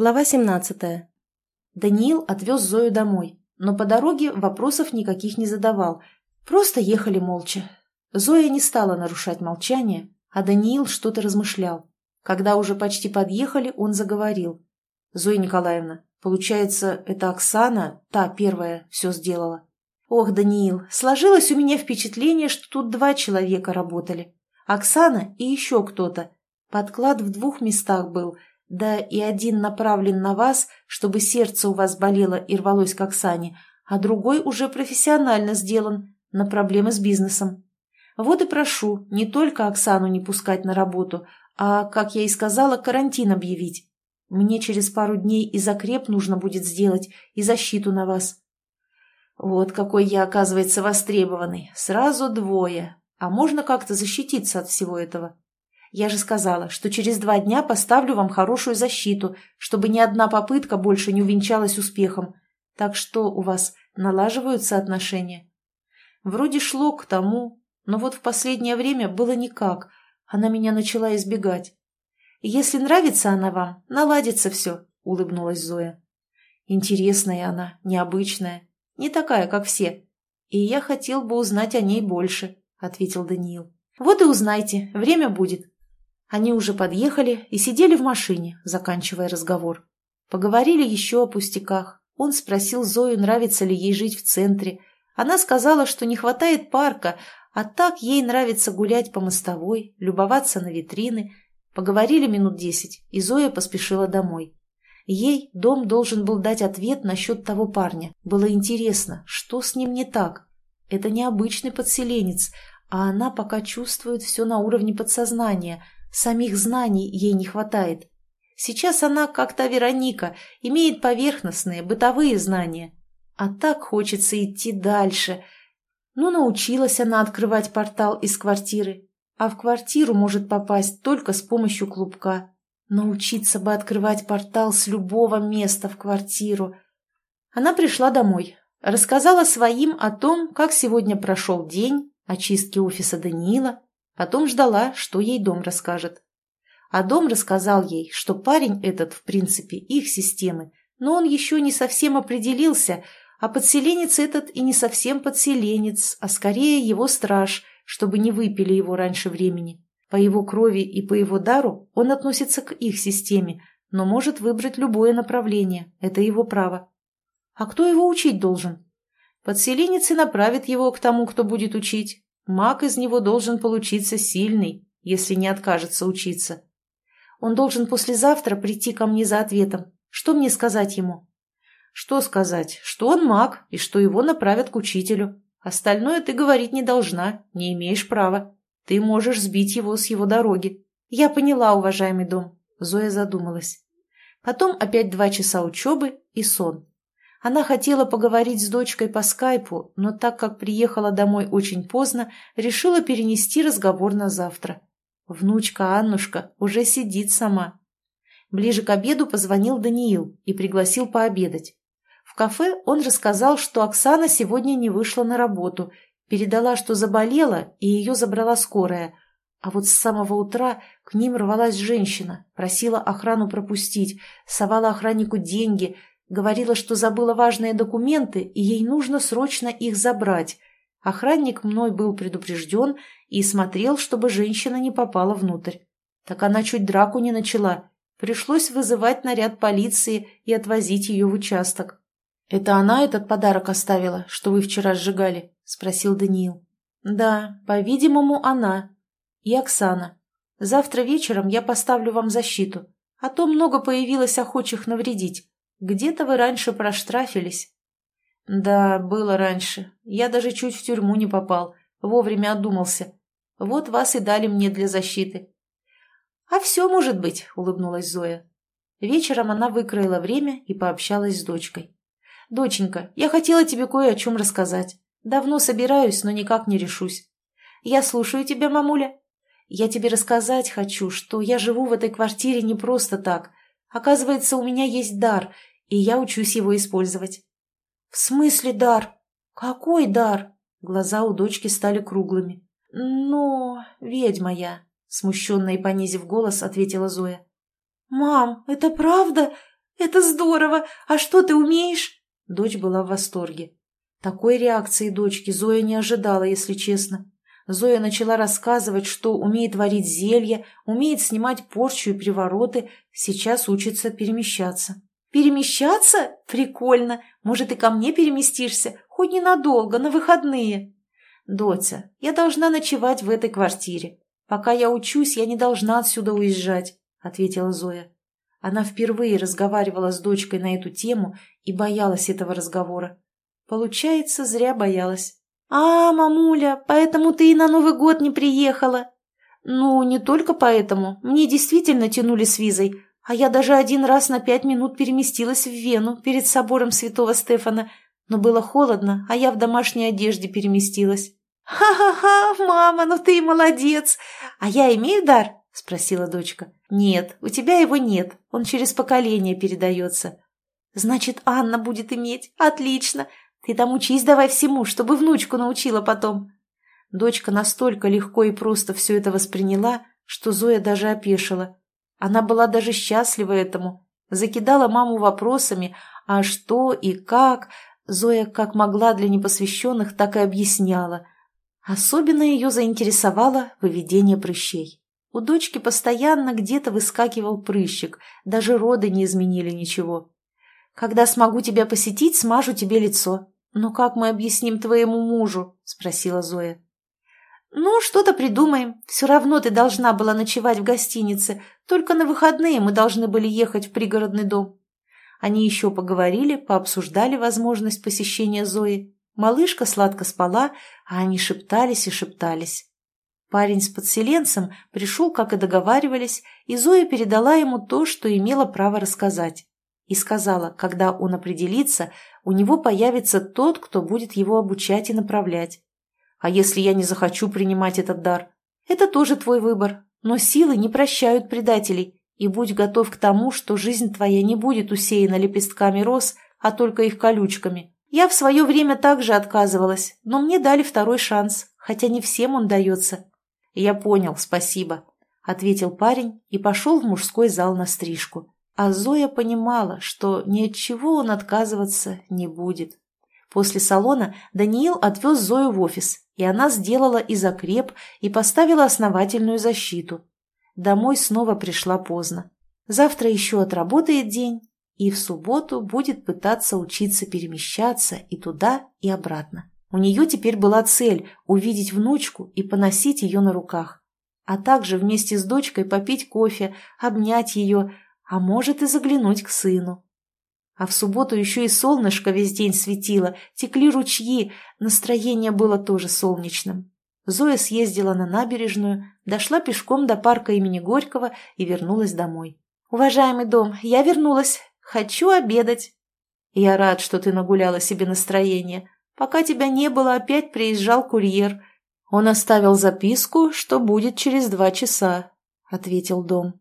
Глава 17. Даниил отвез Зою домой, но по дороге вопросов никаких не задавал. Просто ехали молча. Зоя не стала нарушать молчание, а Даниил что-то размышлял. Когда уже почти подъехали, он заговорил. «Зоя Николаевна, получается, это Оксана, та первая, все сделала?» «Ох, Даниил, сложилось у меня впечатление, что тут два человека работали. Оксана и еще кто-то. Подклад в двух местах был – да и один направлен на вас, чтобы сердце у вас болело и рвалось к Оксане, а другой уже профессионально сделан, на проблемы с бизнесом. Вот и прошу не только Оксану не пускать на работу, а, как я и сказала, карантин объявить. Мне через пару дней и закреп нужно будет сделать, и защиту на вас. Вот какой я, оказывается, востребованный. Сразу двое. А можно как-то защититься от всего этого? Я же сказала, что через два дня поставлю вам хорошую защиту, чтобы ни одна попытка больше не увенчалась успехом. Так что у вас налаживаются отношения? Вроде шло к тому, но вот в последнее время было никак. Она меня начала избегать. Если нравится она вам, наладится все, улыбнулась Зоя. Интересная она, необычная, не такая, как все. И я хотел бы узнать о ней больше, ответил Даниил. Вот и узнайте, время будет. Они уже подъехали и сидели в машине, заканчивая разговор. Поговорили еще о пустяках. Он спросил Зою, нравится ли ей жить в центре. Она сказала, что не хватает парка, а так ей нравится гулять по мостовой, любоваться на витрины. Поговорили минут десять, и Зоя поспешила домой. Ей дом должен был дать ответ насчет того парня. Было интересно, что с ним не так. Это необычный подселенец, а она пока чувствует все на уровне подсознания – Самих знаний ей не хватает. Сейчас она, как та Вероника, имеет поверхностные, бытовые знания. А так хочется идти дальше. Ну, научилась она открывать портал из квартиры. А в квартиру может попасть только с помощью клубка. Научиться бы открывать портал с любого места в квартиру. Она пришла домой. Рассказала своим о том, как сегодня прошел день, о чистке офиса Даниила, Потом ждала, что ей дом расскажет. А дом рассказал ей, что парень этот, в принципе, их системы, но он еще не совсем определился, а подселенец этот и не совсем подселенец, а скорее его страж, чтобы не выпили его раньше времени. По его крови и по его дару он относится к их системе, но может выбрать любое направление, это его право. А кто его учить должен? Подселенец и направит его к тому, кто будет учить. Маг из него должен получиться сильный, если не откажется учиться. Он должен послезавтра прийти ко мне за ответом. Что мне сказать ему? Что сказать? Что он маг, и что его направят к учителю. Остальное ты говорить не должна, не имеешь права. Ты можешь сбить его с его дороги. Я поняла, уважаемый дом. Зоя задумалась. Потом опять два часа учебы и сон. Она хотела поговорить с дочкой по скайпу, но так как приехала домой очень поздно, решила перенести разговор на завтра. Внучка Аннушка уже сидит сама. Ближе к обеду позвонил Даниил и пригласил пообедать. В кафе он рассказал, что Оксана сегодня не вышла на работу, передала, что заболела, и ее забрала скорая. А вот с самого утра к ним рвалась женщина, просила охрану пропустить, совала охраннику деньги – Говорила, что забыла важные документы, и ей нужно срочно их забрать. Охранник мной был предупрежден и смотрел, чтобы женщина не попала внутрь. Так она чуть драку не начала. Пришлось вызывать наряд полиции и отвозить ее в участок. «Это она этот подарок оставила, что вы вчера сжигали?» – спросил Даниил. «Да, по-видимому, она. И Оксана. Завтра вечером я поставлю вам защиту, а то много появилось охочих навредить. Где-то вы раньше проштрафились. Да, было раньше. Я даже чуть в тюрьму не попал. Вовремя одумался. Вот вас и дали мне для защиты. А все может быть, улыбнулась Зоя. Вечером она выкроила время и пообщалась с дочкой. «Доченька, я хотела тебе кое о чем рассказать. Давно собираюсь, но никак не решусь. Я слушаю тебя, мамуля. Я тебе рассказать хочу, что я живу в этой квартире не просто так. Оказывается, у меня есть дар, и я учусь его использовать. — В смысле дар? Какой дар? Глаза у дочки стали круглыми. — Ну, ведьма я, — смущенно и понизив голос, ответила Зоя. — Мам, это правда? Это здорово! А что ты умеешь?» Дочь была в восторге. Такой реакции дочки Зоя не ожидала, если честно. Зоя начала рассказывать, что умеет варить зелья, умеет снимать порчу и привороты, сейчас учится перемещаться. «Перемещаться? Прикольно! Может, и ко мне переместишься? Хоть ненадолго, на выходные!» «Дотя, я должна ночевать в этой квартире. Пока я учусь, я не должна отсюда уезжать», — ответила Зоя. Она впервые разговаривала с дочкой на эту тему и боялась этого разговора. Получается, зря боялась. «А, мамуля, поэтому ты и на Новый год не приехала?» «Ну, не только поэтому. Мне действительно тянули с визой, а я даже один раз на пять минут переместилась в Вену перед собором святого Стефана, но было холодно, а я в домашней одежде переместилась». «Ха-ха-ха, мама, ну ты молодец! А я имею дар?» – спросила дочка. «Нет, у тебя его нет, он через поколение передается». «Значит, Анна будет иметь. Отлично. Ты там учись давай всему, чтобы внучку научила потом». Дочка настолько легко и просто все это восприняла, что Зоя даже опешила. Она была даже счастлива этому. Закидала маму вопросами, а что и как. Зоя как могла для непосвященных, так и объясняла. Особенно ее заинтересовало выведение прыщей. У дочки постоянно где-то выскакивал прыщик, даже роды не изменили ничего. «Когда смогу тебя посетить, смажу тебе лицо», «Но как мы объясним твоему мужу?» – спросила Зоя. «Ну, что-то придумаем. Все равно ты должна была ночевать в гостинице. Только на выходные мы должны были ехать в пригородный дом». Они еще поговорили, пообсуждали возможность посещения Зои. Малышка сладко спала, а они шептались и шептались. Парень с подселенцем пришел, как и договаривались, и Зоя передала ему то, что имела право рассказать. И сказала, когда он определится, у него появится тот, кто будет его обучать и направлять. А если я не захочу принимать этот дар? Это тоже твой выбор, но силы не прощают предателей, и будь готов к тому, что жизнь твоя не будет усеяна лепестками роз, а только их колючками. Я в свое время также отказывалась, но мне дали второй шанс, хотя не всем он дается. Я понял, спасибо, — ответил парень и пошел в мужской зал на стрижку. А Зоя понимала, что ни от чего он отказываться не будет. После салона Даниил отвез Зою в офис, и она сделала и закреп, и поставила основательную защиту. Домой снова пришла поздно. Завтра еще отработает день, и в субботу будет пытаться учиться перемещаться и туда, и обратно. У нее теперь была цель – увидеть внучку и поносить ее на руках, а также вместе с дочкой попить кофе, обнять ее – а может и заглянуть к сыну. А в субботу еще и солнышко весь день светило, текли ручьи, настроение было тоже солнечным. Зоя съездила на набережную, дошла пешком до парка имени Горького и вернулась домой. «Уважаемый дом, я вернулась. Хочу обедать». «Я рад, что ты нагуляла себе настроение. Пока тебя не было, опять приезжал курьер. Он оставил записку, что будет через два часа», — ответил дом.